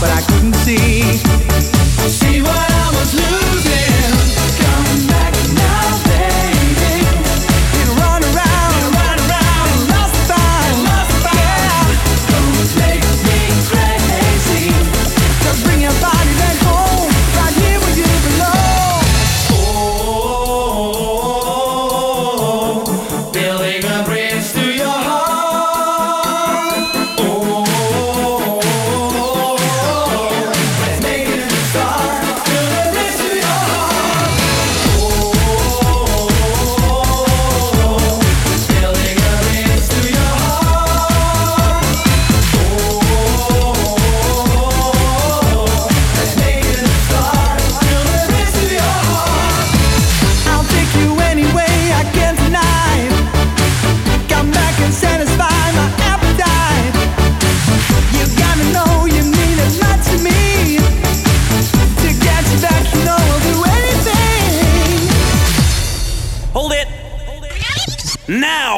but I couldn't see. She now